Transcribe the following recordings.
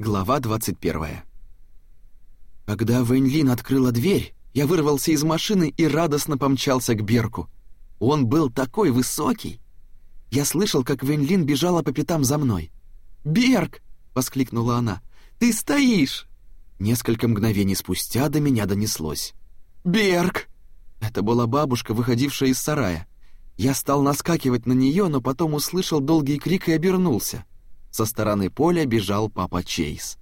Глава 21. Когда Вэньлин открыла дверь, я вырвался из машины и радостно помчался к Берку. Он был такой высокий. Я слышал, как Вэньлин бежала по пятам за мной. «Берг!» — воскликнула она. «Ты стоишь!» Несколько мгновений спустя до меня донеслось. «Берг!» Это была бабушка, выходившая из сарая. Я стал наскакивать на нее, но потом услышал долгий крик и обернулся. Со стороны поля бежал папа Чейз.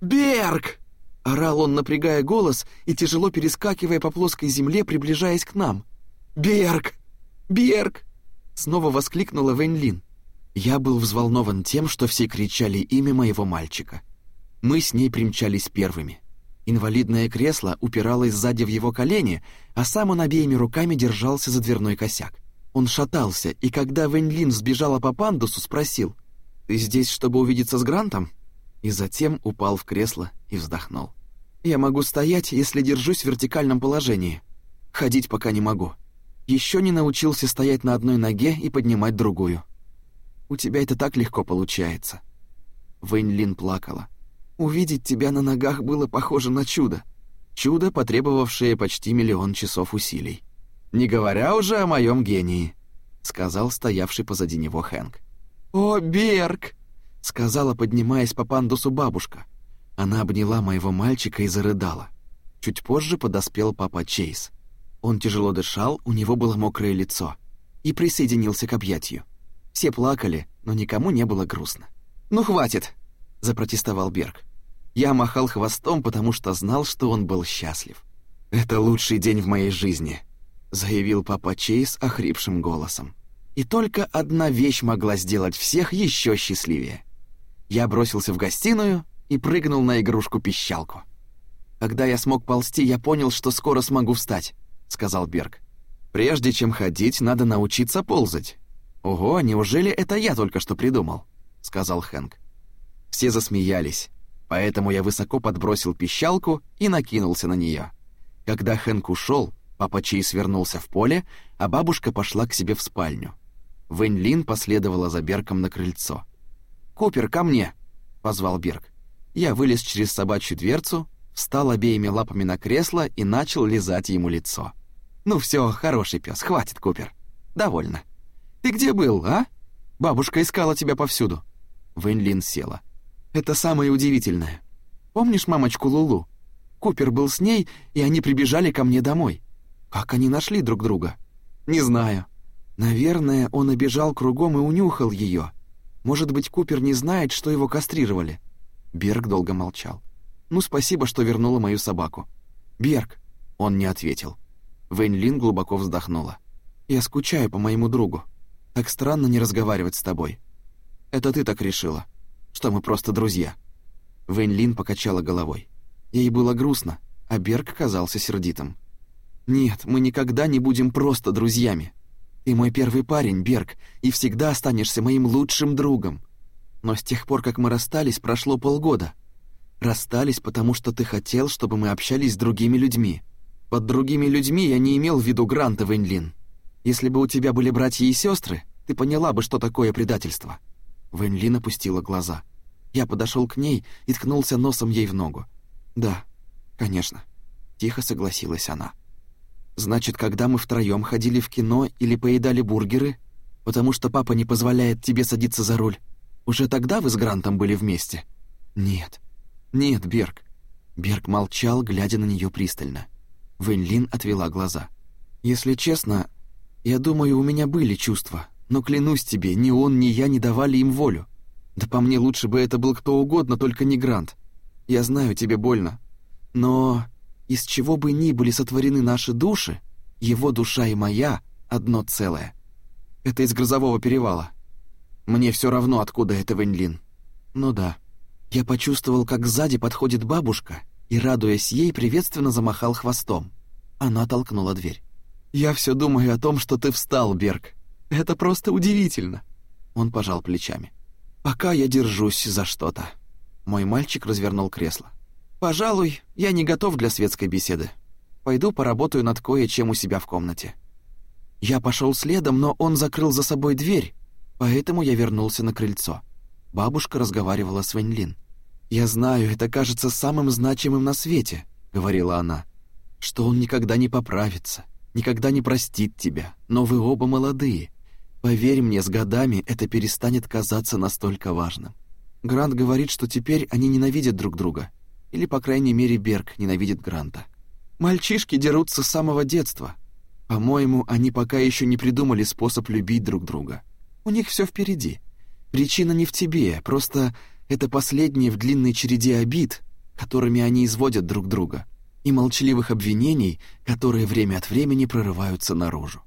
«Берг!» — орал он, напрягая голос и тяжело перескакивая по плоской земле, приближаясь к нам. «Берг! Берг!» — снова воскликнула Вэньлин. Я был взволнован тем, что все кричали имя моего мальчика. Мы с ней примчались первыми. Инвалидное кресло упиралось сзади в его колени, а сам он обеими руками держался за дверной косяк. Он шатался, и когда Вэньлин сбежала по пандусу, спросил, «Ты здесь, чтобы увидеться с Грантом?» И затем упал в кресло и вздохнул. «Я могу стоять, если держусь в вертикальном положении. Ходить пока не могу. Еще не научился стоять на одной ноге и поднимать другую. У тебя это так легко получается». Вэнь Лин плакала. «Увидеть тебя на ногах было похоже на чудо. Чудо, потребовавшее почти миллион часов усилий. Не говоря уже о моем гении», — сказал стоявший позади него Хэнк. «О, Берг!» — сказала, поднимаясь по пандусу бабушка. Она обняла моего мальчика и зарыдала. Чуть позже подоспел папа Чейз. Он тяжело дышал, у него было мокрое лицо. И присоединился к объятию. Все плакали, но никому не было грустно. «Ну, хватит!» — запротестовал Берг. Я махал хвостом, потому что знал, что он был счастлив. «Это лучший день в моей жизни», — заявил папа Чейз охрипшим голосом. И только одна вещь могла сделать всех еще счастливее. Я бросился в гостиную и прыгнул на игрушку-пищалку. «Когда я смог ползти, я понял, что скоро смогу встать», — сказал Берг. «Прежде чем ходить, надо научиться ползать». «Ого, неужели это я только что придумал?» — сказал Хэнк. Все засмеялись, поэтому я высоко подбросил пищалку и накинулся на нее. Когда Хэнк ушел, папа Чейз вернулся в поле, а бабушка пошла к себе в спальню. Вэнь последовала за Берком на крыльцо. «Купер, ко мне!» — позвал Берг. Я вылез через собачью дверцу, встал обеими лапами на кресло и начал лизать ему лицо. «Ну все, хороший пес, хватит, Купер. Довольно. Ты где был, а? Бабушка искала тебя повсюду». Вэнь села. «Это самое удивительное. Помнишь мамочку Лулу? Купер был с ней, и они прибежали ко мне домой. Как они нашли друг друга? Не знаю. Наверное, он обежал кругом и унюхал ее. Может быть, Купер не знает, что его кастрировали. Берг долго молчал. Ну, спасибо, что вернула мою собаку. Берг, он не ответил. Вэнь Лин глубоко вздохнула. Я скучаю по моему другу. Так странно не разговаривать с тобой. Это ты так решила, что мы просто друзья. Вэнь Лин покачала головой. Ей было грустно, а Берг казался сердитым. Нет, мы никогда не будем просто друзьями. Ты мой первый парень, Берг, и всегда останешься моим лучшим другом. Но с тех пор, как мы расстались, прошло полгода. Расстались, потому что ты хотел, чтобы мы общались с другими людьми. Под другими людьми я не имел в виду Гранта Вэньлин. Если бы у тебя были братья и сестры, ты поняла бы, что такое предательство». Вэньлин опустила глаза. Я подошел к ней и ткнулся носом ей в ногу. «Да, конечно», — тихо согласилась она. Значит, когда мы втроем ходили в кино или поедали бургеры, потому что папа не позволяет тебе садиться за руль, уже тогда вы с Грантом были вместе? Нет. Нет, Берг. Берг молчал, глядя на нее пристально. Вэньлин отвела глаза. Если честно, я думаю, у меня были чувства, но клянусь тебе, ни он, ни я не давали им волю. Да по мне лучше бы это был кто угодно, только не Грант. Я знаю, тебе больно. Но из чего бы ни были сотворены наши души, его душа и моя — одно целое. Это из грозового перевала. Мне все равно, откуда это Вэньлин. Ну да. Я почувствовал, как сзади подходит бабушка, и, радуясь ей, приветственно замахал хвостом. Она толкнула дверь. «Я все думаю о том, что ты встал, Берг. Это просто удивительно!» Он пожал плечами. «Пока я держусь за что-то». Мой мальчик развернул кресло. «Пожалуй, я не готов для светской беседы. Пойду поработаю над кое-чем у себя в комнате». Я пошел следом, но он закрыл за собой дверь, поэтому я вернулся на крыльцо. Бабушка разговаривала с Вэньлин. «Я знаю, это кажется самым значимым на свете», — говорила она, «что он никогда не поправится, никогда не простит тебя, но вы оба молодые. Поверь мне, с годами это перестанет казаться настолько важным. Грант говорит, что теперь они ненавидят друг друга, или, по крайней мере, Берг ненавидит Гранта. Мальчишки дерутся с самого детства. По-моему, они пока еще не придумали способ любить друг друга. У них все впереди. Причина не в тебе, просто это последние в длинной череде обид, которыми они изводят друг друга, и молчаливых обвинений, которые время от времени прорываются наружу.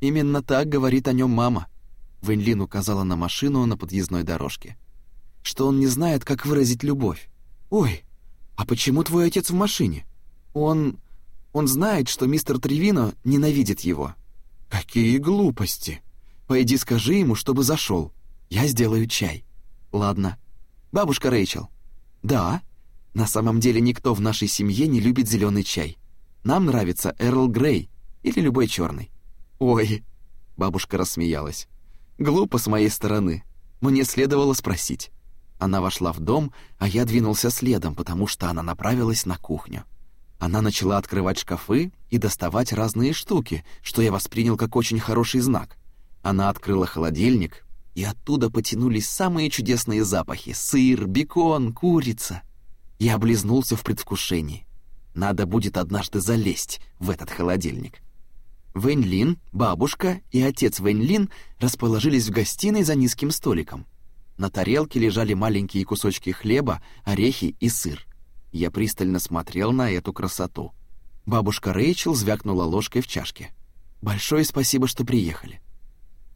Именно так говорит о нем мама. Вэньлин указала на машину на подъездной дорожке. Что он не знает, как выразить любовь. «Ой, а почему твой отец в машине? Он... он знает, что мистер Тревино ненавидит его». «Какие глупости! Пойди скажи ему, чтобы зашел. Я сделаю чай». «Ладно», Бабушка Рэйчел. Да, на самом деле никто в нашей семье не любит зеленый чай. Нам нравится Эрл Грей или любой черный. Ой, бабушка рассмеялась. Глупо с моей стороны. Мне следовало спросить. Она вошла в дом, а я двинулся следом, потому что она направилась на кухню. Она начала открывать шкафы и доставать разные штуки, что я воспринял как очень хороший знак. Она открыла холодильник, и оттуда потянулись самые чудесные запахи — сыр, бекон, курица. Я облизнулся в предвкушении. Надо будет однажды залезть в этот холодильник. Вэньлин, бабушка и отец Вэньлин расположились в гостиной за низким столиком. На тарелке лежали маленькие кусочки хлеба, орехи и сыр. Я пристально смотрел на эту красоту. Бабушка Рэйчел звякнула ложкой в чашке. «Большое спасибо, что приехали».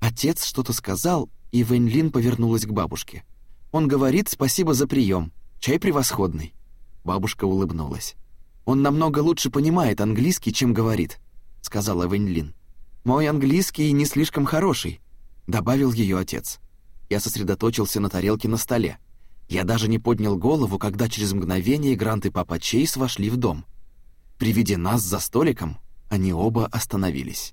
Отец что-то сказал, и Вэньлин повернулась к бабушке. «Он говорит спасибо за прием. Чай превосходный». Бабушка улыбнулась. «Он намного лучше понимает английский, чем говорит», — сказала Вэньлин. «Мой английский не слишком хороший», — добавил ее отец. Я сосредоточился на тарелке на столе. Я даже не поднял голову, когда через мгновение Грант и папа Чейз вошли в дом. При виде нас за столиком они оба остановились.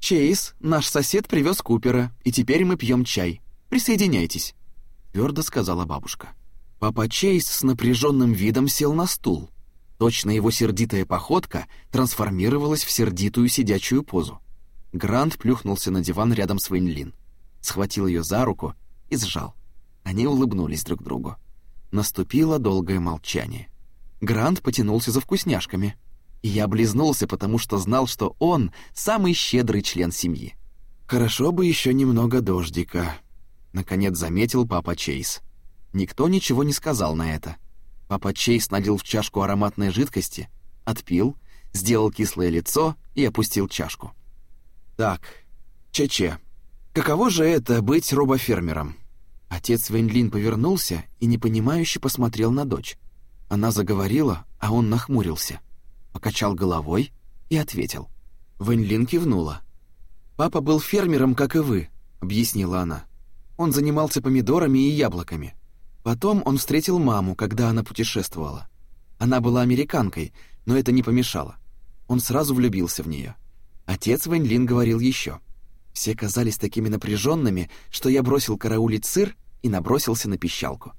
«Чейз, наш сосед привез Купера, и теперь мы пьем чай. Присоединяйтесь», — твердо сказала бабушка. Папа Чейз с напряженным видом сел на стул. Точно его сердитая походка трансформировалась в сердитую сидячую позу. Грант плюхнулся на диван рядом с Вэньлин, схватил ее за руку и сжал. Они улыбнулись друг другу. Наступило долгое молчание. Грант потянулся за вкусняшками — и я облизнулся, потому что знал, что он самый щедрый член семьи. «Хорошо бы еще немного дождика», — наконец заметил папа Чейз. Никто ничего не сказал на это. Папа Чейз налил в чашку ароматной жидкости, отпил, сделал кислое лицо и опустил чашку. «Так, Че-Че, каково же это быть робофермером?» Отец Вэньлин повернулся и непонимающе посмотрел на дочь. Она заговорила, а он нахмурился покачал головой и ответил. Вэньлин кивнула. «Папа был фермером, как и вы», — объяснила она. «Он занимался помидорами и яблоками. Потом он встретил маму, когда она путешествовала. Она была американкой, но это не помешало. Он сразу влюбился в нее. Отец Вэньлин говорил еще. Все казались такими напряженными, что я бросил караулить сыр и набросился на пищалку.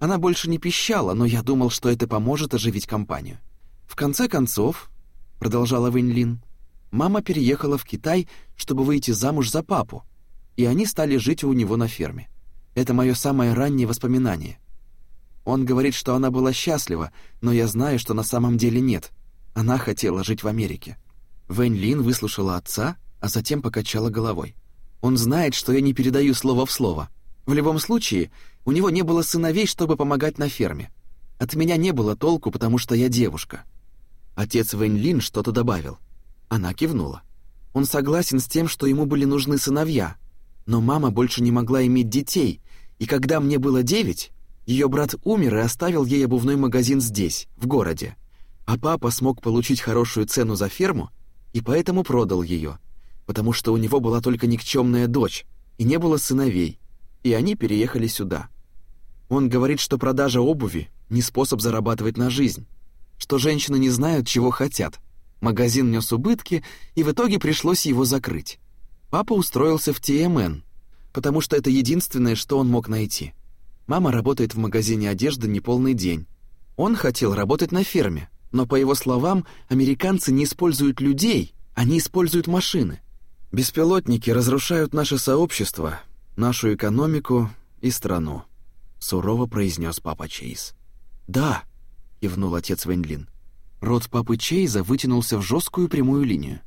Она больше не пищала, но я думал, что это поможет оживить компанию. В конце концов, продолжала Вэньлин, мама переехала в Китай, чтобы выйти замуж за папу, и они стали жить у него на ферме. Это мое самое раннее воспоминание. Он говорит, что она была счастлива, но я знаю, что на самом деле нет. Она хотела жить в Америке. Вэнь выслушала отца, а затем покачала головой. Он знает, что я не передаю слово в слово. В любом случае, у него не было сыновей, чтобы помогать на ферме. От меня не было толку, потому что я девушка. Отец Вэньлин что-то добавил. Она кивнула. Он согласен с тем, что ему были нужны сыновья, но мама больше не могла иметь детей, и когда мне было девять, ее брат умер и оставил ей обувной магазин здесь, в городе. А папа смог получить хорошую цену за ферму и поэтому продал ее, потому что у него была только никчемная дочь и не было сыновей, и они переехали сюда. Он говорит, что продажа обуви не способ зарабатывать на жизнь, что женщины не знают, чего хотят. Магазин нес убытки, и в итоге пришлось его закрыть. Папа устроился в ТМН, потому что это единственное, что он мог найти. Мама работает в магазине одежды неполный день. Он хотел работать на ферме, но, по его словам, американцы не используют людей, они используют машины. Беспилотники разрушают наше сообщество, нашу экономику и страну», — сурово произнес папа Чейз. «Да», — кивнул отец Венлин. Рот папы Чейза вытянулся в жесткую прямую линию.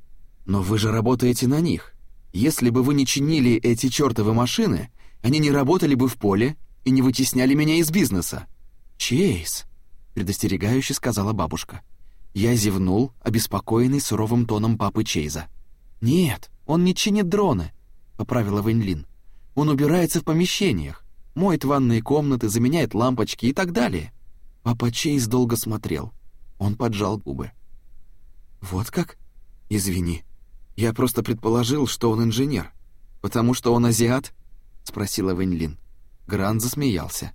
«Но вы же работаете на них. Если бы вы не чинили эти чертовы машины, они не работали бы в поле и не вытесняли меня из бизнеса». «Чейз», — предостерегающе сказала бабушка. Я зевнул, обеспокоенный суровым тоном папы Чейза. «Нет, он не чинит дроны», — поправила Вэньлин. «Он убирается в помещениях, моет ванные комнаты, заменяет лампочки и так далее». Папа Чейз долго смотрел. Он поджал губы. «Вот как? Извини. Я просто предположил, что он инженер. Потому что он азиат?» — спросила Вэньлин. Грант засмеялся.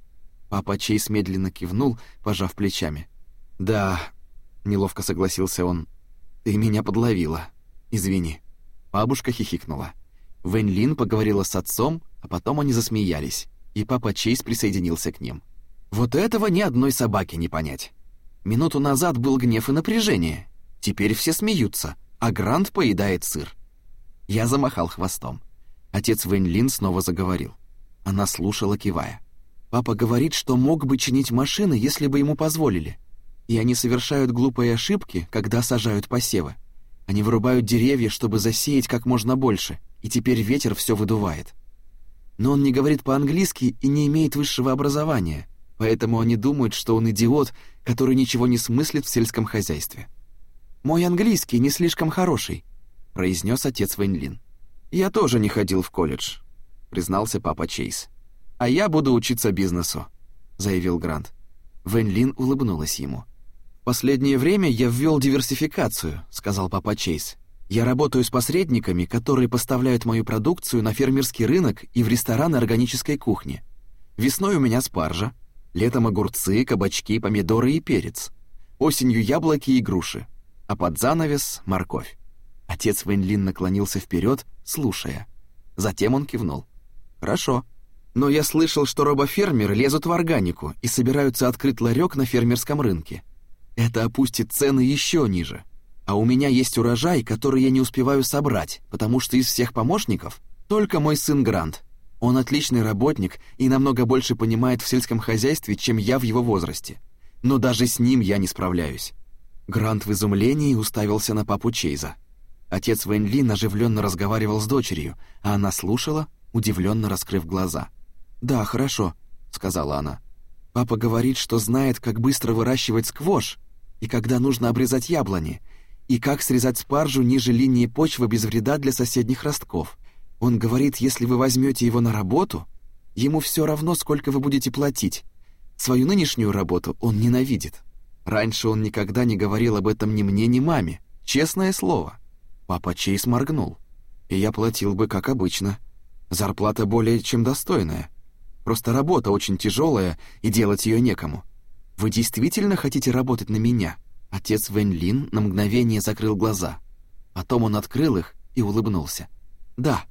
Папа Чейз медленно кивнул, пожав плечами. «Да», — неловко согласился он, — «ты меня подловила. Извини». Бабушка хихикнула. Вэньлин поговорила с отцом, а потом они засмеялись, и папа Чейз присоединился к ним. «Вот этого ни одной собаке не понять. Минуту назад был гнев и напряжение. Теперь все смеются, а Грант поедает сыр». Я замахал хвостом. Отец Вэньлин снова заговорил. Она слушала, кивая. Папа говорит, что мог бы чинить машины, если бы ему позволили. И они совершают глупые ошибки, когда сажают посевы. Они вырубают деревья, чтобы засеять как можно больше, и теперь ветер все выдувает. Но он не говорит по-английски и не имеет высшего образования, поэтому они думают, что он идиот, который ничего не смыслит в сельском хозяйстве. «Мой английский не слишком хороший», — произнес отец Вэньлин. «Я тоже не ходил в колледж», — признался папа Чейз. «А я буду учиться бизнесу», — заявил Грант. Вэнь Лин улыбнулась ему. «В последнее время я ввел диверсификацию», — сказал папа Чейз. «Я работаю с посредниками, которые поставляют мою продукцию на фермерский рынок и в рестораны органической кухни. Весной у меня спаржа, летом огурцы, кабачки, помидоры и перец. Осенью яблоки и груши, а под занавес — морковь». Отец Вэнь Лин наклонился вперед, слушая. Затем он кивнул. «Хорошо». Но я слышал, что робофермеры лезут в органику и собираются открыть ларек на фермерском рынке. Это опустит цены еще ниже. А у меня есть урожай, который я не успеваю собрать, потому что из всех помощников только мой сын Грант. Он отличный работник и намного больше понимает в сельском хозяйстве, чем я в его возрасте. Но даже с ним я не справляюсь. Грант в изумлении уставился на папу Чейза. Отец Вэнь Лин оживленно разговаривал с дочерью, а она слушала, удивленно раскрыв глаза. «Да, хорошо», — сказала она. «Папа говорит, что знает, как быстро выращивать сквош, и когда нужно обрезать яблони, и как срезать спаржу ниже линии почвы без вреда для соседних ростков. Он говорит, если вы возьмете его на работу, ему все равно, сколько вы будете платить. Свою нынешнюю работу он ненавидит. Раньше он никогда не говорил об этом ни мне, ни маме. Честное слово. Папа Чейз моргнул. И я платил бы, как обычно. Зарплата более чем достойная. Просто работа очень тяжелая, и делать ее некому. Вы действительно хотите работать на меня?» Отец Вэнь Лин на мгновение закрыл глаза. Потом он открыл их и улыбнулся. «Да».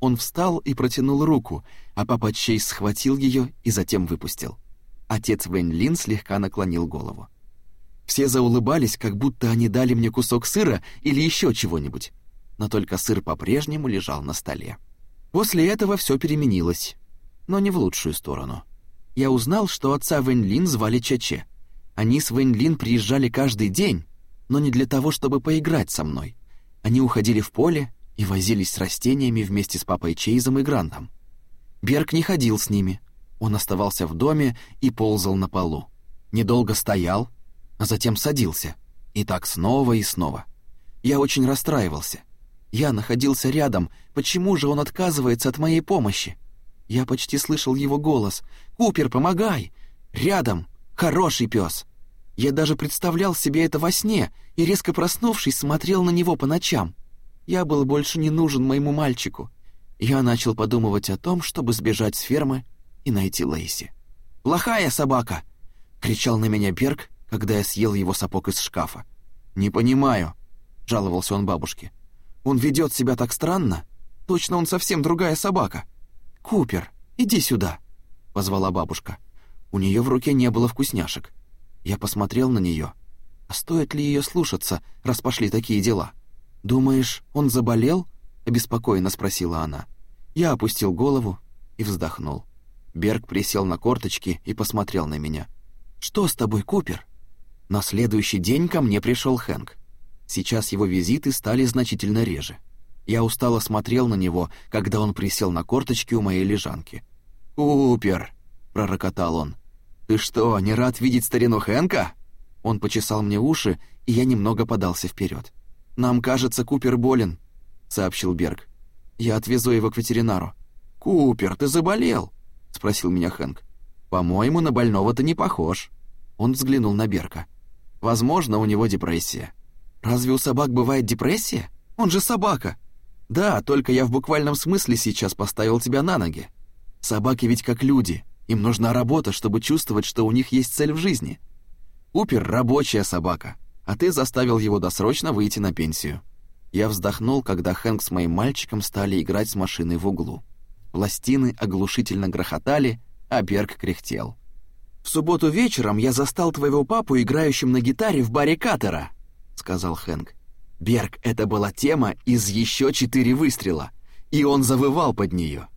Он встал и протянул руку, а папа Чейз схватил ее и затем выпустил. Отец Вэнь Лин слегка наклонил голову. Все заулыбались, как будто они дали мне кусок сыра или еще чего-нибудь. Но только сыр по-прежнему лежал на столе. После этого все переменилось но не в лучшую сторону. Я узнал, что отца Вэньлин звали Чече. Они с Вэньлин приезжали каждый день, но не для того, чтобы поиграть со мной. Они уходили в поле и возились с растениями вместе с папой Чейзом и Грантом. Берг не ходил с ними. Он оставался в доме и ползал на полу. Недолго стоял, а затем садился. И так снова и снова. Я очень расстраивался. Я находился рядом, почему же он отказывается от моей помощи? Я почти слышал его голос. «Купер, помогай! Рядом! Хороший пес!» Я даже представлял себе это во сне и, резко проснувшись, смотрел на него по ночам. Я был больше не нужен моему мальчику. Я начал подумывать о том, чтобы сбежать с фермы и найти Лейси. «Плохая собака!» — кричал на меня Берг, когда я съел его сапог из шкафа. «Не понимаю», — жаловался он бабушке. «Он ведет себя так странно. Точно он совсем другая собака». «Купер, иди сюда!» — позвала бабушка. У нее в руке не было вкусняшек. Я посмотрел на нее. А стоит ли ее слушаться, раз пошли такие дела? «Думаешь, он заболел?» — обеспокоенно спросила она. Я опустил голову и вздохнул. Берг присел на корточки и посмотрел на меня. «Что с тобой, Купер?» На следующий день ко мне пришел Хэнк. Сейчас его визиты стали значительно реже. Я устало смотрел на него, когда он присел на корточки у моей лежанки. «Купер!» — пророкотал он. «Ты что, не рад видеть старину Хэнка?» Он почесал мне уши, и я немного подался вперед. «Нам кажется, Купер болен», — сообщил Берг. «Я отвезу его к ветеринару». «Купер, ты заболел?» — спросил меня Хэнк. «По-моему, на больного ты не похож». Он взглянул на Берка. «Возможно, у него депрессия». «Разве у собак бывает депрессия? Он же собака!» «Да, только я в буквальном смысле сейчас поставил тебя на ноги. Собаки ведь как люди, им нужна работа, чтобы чувствовать, что у них есть цель в жизни. Упер — рабочая собака, а ты заставил его досрочно выйти на пенсию». Я вздохнул, когда Хэнк с моим мальчиком стали играть с машиной в углу. Пластины оглушительно грохотали, а Берг кряхтел. «В субботу вечером я застал твоего папу играющим на гитаре в баре Катера», — сказал Хэнк. «Берг, это была тема из еще четыре выстрела, и он завывал под нее.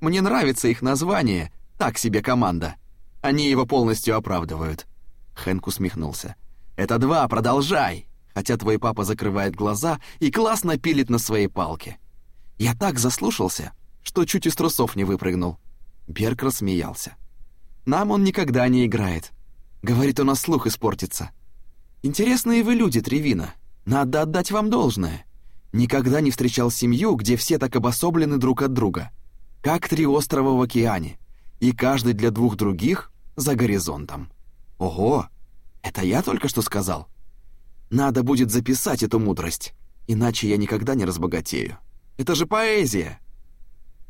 Мне нравится их название, так себе команда. Они его полностью оправдывают». Хэнк усмехнулся. «Это два, продолжай!» Хотя твой папа закрывает глаза и классно пилит на своей палке. Я так заслушался, что чуть из трусов не выпрыгнул. Берг рассмеялся. «Нам он никогда не играет. Говорит, у нас слух испортится. Интересные вы люди, Тревина. Надо отдать вам должное. Никогда не встречал семью, где все так обособлены друг от друга. Как три острова в океане. И каждый для двух других за горизонтом. Ого! Это я только что сказал? Надо будет записать эту мудрость, иначе я никогда не разбогатею. Это же поэзия.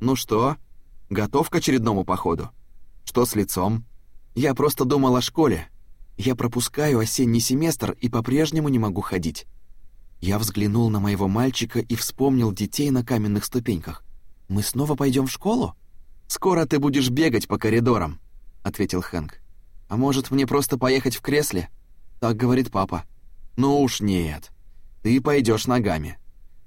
Ну что, готов к очередному походу? Что с лицом? Я просто думал о школе. Я пропускаю осенний семестр и по-прежнему не могу ходить. Я взглянул на моего мальчика и вспомнил детей на каменных ступеньках. Мы снова пойдем в школу? Скоро ты будешь бегать по коридорам, ответил Хэнк. А может, мне просто поехать в кресле? Так говорит папа. «Ну уж нет. Ты пойдешь ногами.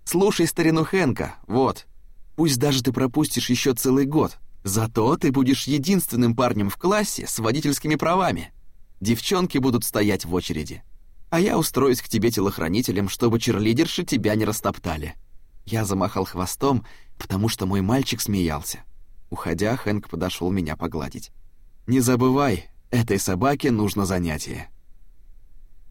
Слушай старину Хенка, вот. Пусть даже ты пропустишь еще целый год, зато ты будешь единственным парнем в классе с водительскими правами. Девчонки будут стоять в очереди. А я устроюсь к тебе телохранителем, чтобы черлидерши тебя не растоптали». Я замахал хвостом, потому что мой мальчик смеялся. Уходя, Хэнк подошел меня погладить. «Не забывай, этой собаке нужно занятие».